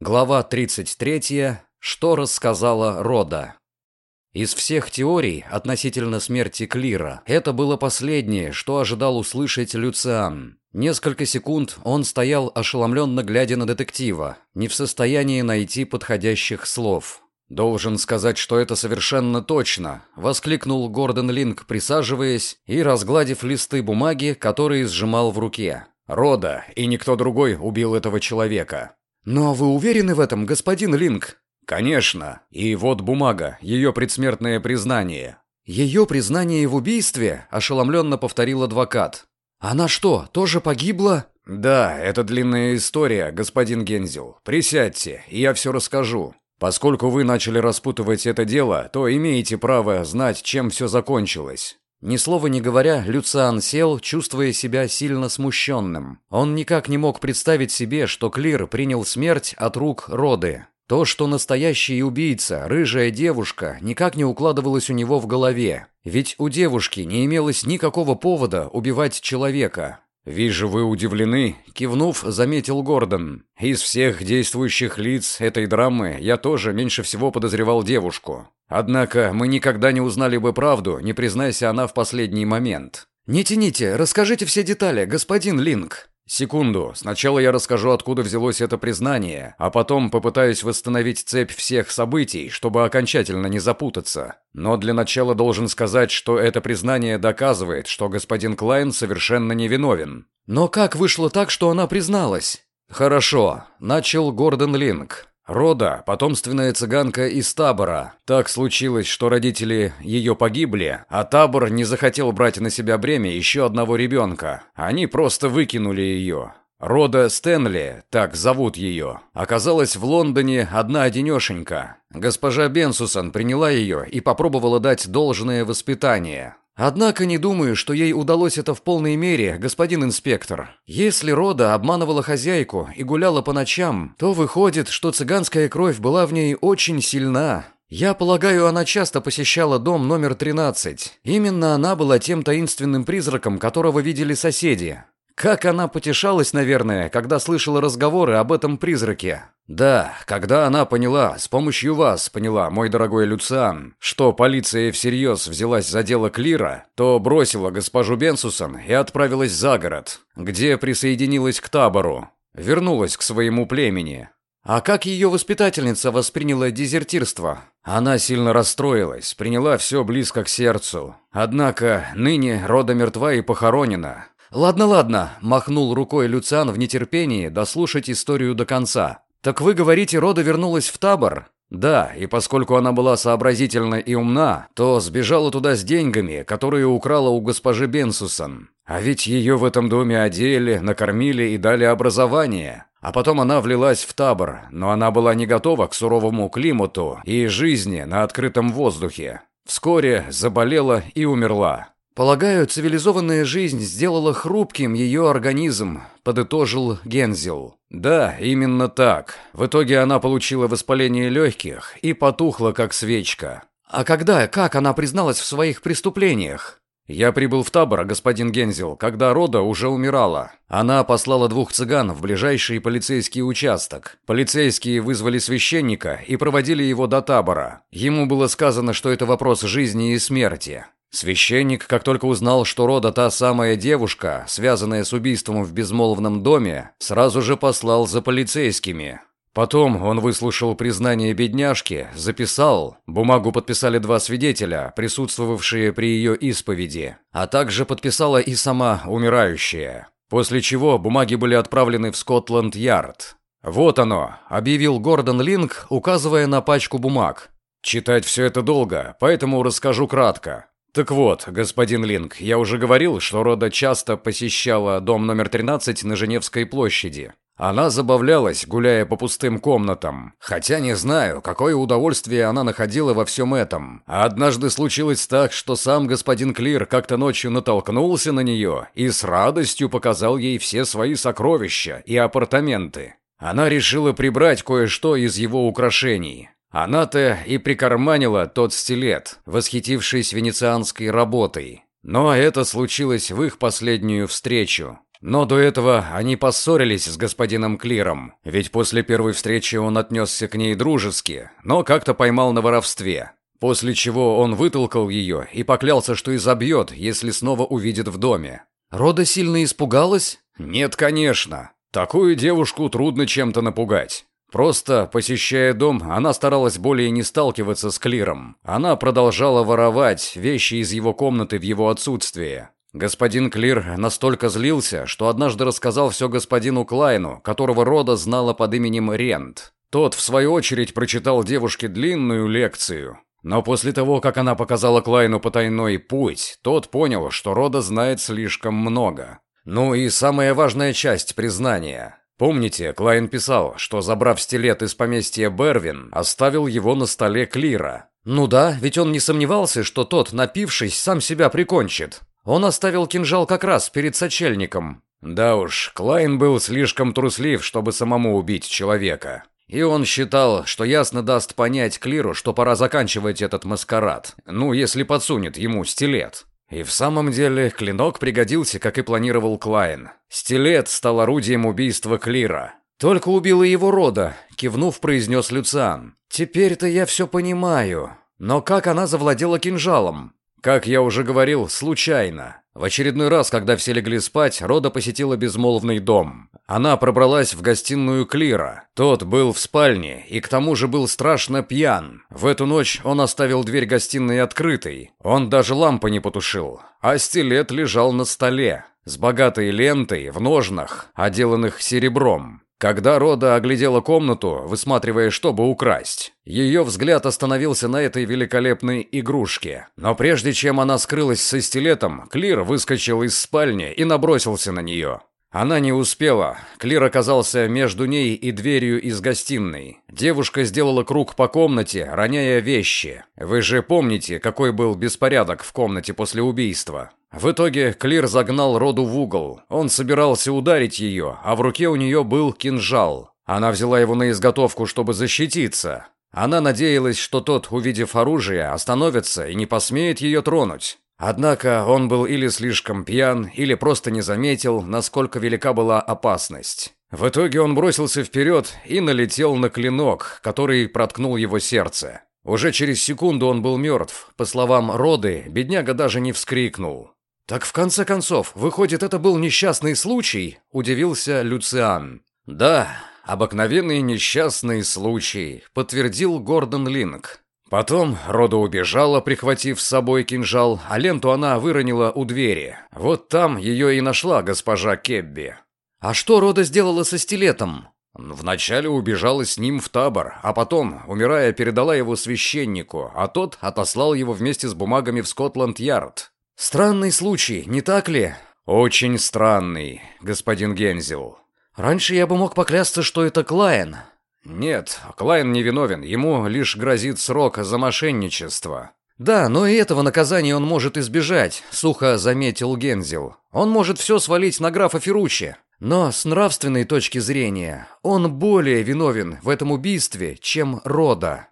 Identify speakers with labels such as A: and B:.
A: Глава 33. Что рассказала Рода. Из всех теорий относительно смерти Клира, это было последнее, что ожидал услышать Люциан. Несколько секунд он стоял ошеломленно глядя на детектива, не в состоянии найти подходящих слов. «Должен сказать, что это совершенно точно», — воскликнул Гордон Линк, присаживаясь и разгладив листы бумаги, которые сжимал в руке. «Рода и никто другой убил этого человека.
B: «Но вы уверены в этом, господин Линк?»
A: «Конечно. И вот бумага, ее предсмертное признание».
B: «Ее признание в убийстве?» – ошеломленно повторил адвокат. «Она что, тоже погибла?»
A: «Да, это длинная история, господин Гензел. Присядьте, и я все расскажу. Поскольку вы начали распутывать это дело, то имеете право знать, чем все закончилось. Ни слова не говоря, Люциан сел, чувствуя себя сильно смущенным. Он никак не мог представить себе, что Клир принял смерть от рук Роды. То, что настоящий убийца, рыжая девушка, никак не укладывалось у него в голове. Ведь у девушки не имелось никакого повода убивать человека. «Вижу, вы удивлены», — кивнув, заметил Гордон. «Из всех действующих лиц этой драмы я тоже меньше всего подозревал девушку. Однако мы никогда не узнали бы правду, не признайся она в последний момент».
B: «Не тяните, расскажите все детали, господин Линк»,
A: Секунду. Сначала я расскажу, откуда взялось это признание, а потом попытаюсь восстановить цепь всех событий, чтобы окончательно не запутаться. Но для начала должен сказать, что это признание доказывает, что господин Клайн совершенно невиновен.
B: Но как вышло так, что она призналась?
A: Хорошо. Начал Гордон Линк. Рода – потомственная цыганка из табора. Так случилось, что родители ее погибли, а табор не захотел брать на себя бремя еще одного ребенка. Они просто выкинули ее. Рода Стэнли, так зовут ее, оказалась в Лондоне одна-одинешенька. Госпожа Бенсусон приняла ее и попробовала дать должное воспитание.
B: Однако не думаю, что ей удалось это в полной мере, господин инспектор. Если Рода обманывала хозяйку и гуляла по ночам, то выходит, что цыганская кровь была в ней очень сильна. Я полагаю, она часто посещала дом номер 13. Именно она была тем таинственным призраком, которого видели соседи. Как она потешалась, наверное, когда слышала разговоры об этом призраке.
A: Да, когда она поняла, с помощью вас поняла, мой дорогой Люциан, что полиция всерьез взялась за дело Клира, то бросила госпожу Бенсусон и отправилась за город, где присоединилась к табору, вернулась к своему племени.
B: А как ее воспитательница восприняла дезертирство?
A: Она сильно расстроилась, приняла все близко к сердцу. Однако ныне рода мертва и похоронена,
B: «Ладно, ладно», – махнул рукой Люциан в нетерпении дослушать историю до конца. «Так вы говорите, Рода вернулась в табор?»
A: «Да, и поскольку она была сообразительна и умна, то сбежала туда с деньгами, которые украла у госпожи Бенсусон. А ведь ее в этом доме одели, накормили и дали образование. А потом она влилась в табор, но она была не готова к суровому климату и жизни на открытом воздухе. Вскоре заболела и умерла.
B: «Полагаю, цивилизованная жизнь сделала хрупким ее организм», – подытожил Гензел.
A: «Да, именно так. В итоге она получила воспаление легких и потухла, как свечка».
B: «А когда, как она призналась в своих преступлениях?»
A: «Я прибыл в табор, господин Гензел, когда Рода уже умирала. Она послала двух цыган в ближайший полицейский участок. Полицейские вызвали священника и проводили его до табора. Ему было сказано, что это вопрос жизни и смерти. Священник, как только узнал, что Рода та самая девушка, связанная с убийством в безмолвном доме, сразу же послал за полицейскими. Потом он выслушал признание бедняжки, записал, бумагу подписали два свидетеля, присутствовавшие при ее исповеди, а также подписала и сама умирающая. После чего бумаги были отправлены в Скотланд-Ярд. «Вот оно», — объявил Гордон Линк, указывая на пачку бумаг. «Читать все это долго, поэтому расскажу кратко. Так вот, господин Линк, я уже говорил, что Рода часто посещала дом номер 13 на Женевской площади. Она забавлялась, гуляя по пустым комнатам. Хотя не знаю, какое удовольствие она находила во всем этом. А однажды случилось так, что сам господин Клир как-то ночью натолкнулся на нее и с радостью показал ей все свои сокровища и апартаменты. Она решила прибрать кое-что из его украшений. Она-то и прикарманила тот стилет, восхитившись венецианской работой. Но это случилось в их последнюю встречу. Но до этого они поссорились с господином Клиром, ведь после первой встречи он отнесся к ней дружески, но как-то поймал на воровстве. После чего он вытолкал ее и поклялся, что изобьет, если снова увидит в доме.
B: Рода сильно испугалась?
A: Нет, конечно. Такую девушку трудно чем-то напугать. Просто, посещая дом, она старалась более не сталкиваться с Клиром. Она продолжала воровать вещи из его комнаты в его отсутствие. Господин Клир настолько злился, что однажды рассказал все господину Клайну, которого рода знала под именем Рент. Тот, в свою очередь, прочитал девушке длинную лекцию. Но после того, как она показала Клайну потайной путь, тот понял, что рода знает слишком много. Ну и самая важная часть признания. Помните, Клайн писал, что, забрав стилет из поместья Бервин, оставил его на столе Клира.
B: Ну да, ведь он не сомневался, что тот, напившись, сам себя прикончит. Он оставил кинжал как раз перед сочельником.
A: Да уж, Клайн был слишком труслив, чтобы самому убить человека. И он считал, что ясно даст понять Клиру, что пора заканчивать этот маскарад. Ну, если подсунет ему стилет. И в самом деле клинок пригодился, как и планировал Клайн. Стилет стал орудием убийства Клира.
B: «Только убила его Рода», — кивнув, произнес Люциан. «Теперь-то я все понимаю. Но как она завладела кинжалом?»
A: Как я уже говорил, случайно. В очередной раз, когда все легли спать, Рода посетила безмолвный дом. Она пробралась в гостиную Клира. Тот был в спальне и к тому же был страшно пьян. В эту ночь он оставил дверь гостиной открытой. Он даже лампы не потушил. А стилет лежал на столе с богатой лентой в ножнах, отделанных серебром. Когда Рода оглядела комнату, высматривая, чтобы украсть, ее взгляд остановился на этой великолепной игрушке. Но прежде чем она скрылась со стилетом, Клир выскочил из спальни и набросился на нее. Она не успела. Клир оказался между ней и дверью из гостиной. Девушка сделала круг по комнате, роняя вещи. Вы же помните, какой был беспорядок в комнате после убийства? В итоге Клир загнал Роду в угол. Он собирался ударить ее, а в руке у нее был кинжал. Она взяла его на изготовку, чтобы защититься. Она надеялась, что тот, увидев оружие, остановится и не посмеет ее тронуть. Однако он был или слишком пьян, или просто не заметил, насколько велика была опасность. В итоге он бросился вперед и налетел на клинок, который проткнул его сердце. Уже через секунду он был мертв. По словам Роды, бедняга даже не вскрикнул.
B: «Так в конце концов, выходит, это был несчастный случай?» – удивился Люциан.
A: «Да, обыкновенный несчастный случай», – подтвердил Гордон Линк. Потом Рода убежала, прихватив с собой кинжал, а ленту она выронила у двери. Вот там ее и нашла госпожа Кебби.
B: «А что Рода сделала со стилетом?»
A: Вначале убежала с ним в табор, а потом, умирая, передала его священнику, а тот отослал его вместе с бумагами в Скотланд-Ярд.
B: Странный случай, не так ли?
A: Очень странный, господин Гензел.
B: Раньше я бы мог поклясться, что это Клайн.
A: Нет, Клайн не виновен, ему лишь грозит срок за мошенничество.
B: Да, но и этого наказания он может избежать, сухо заметил Гензел. Он может все свалить на графа Ферручи. Но с нравственной точки зрения он более виновен в этом убийстве, чем Рода.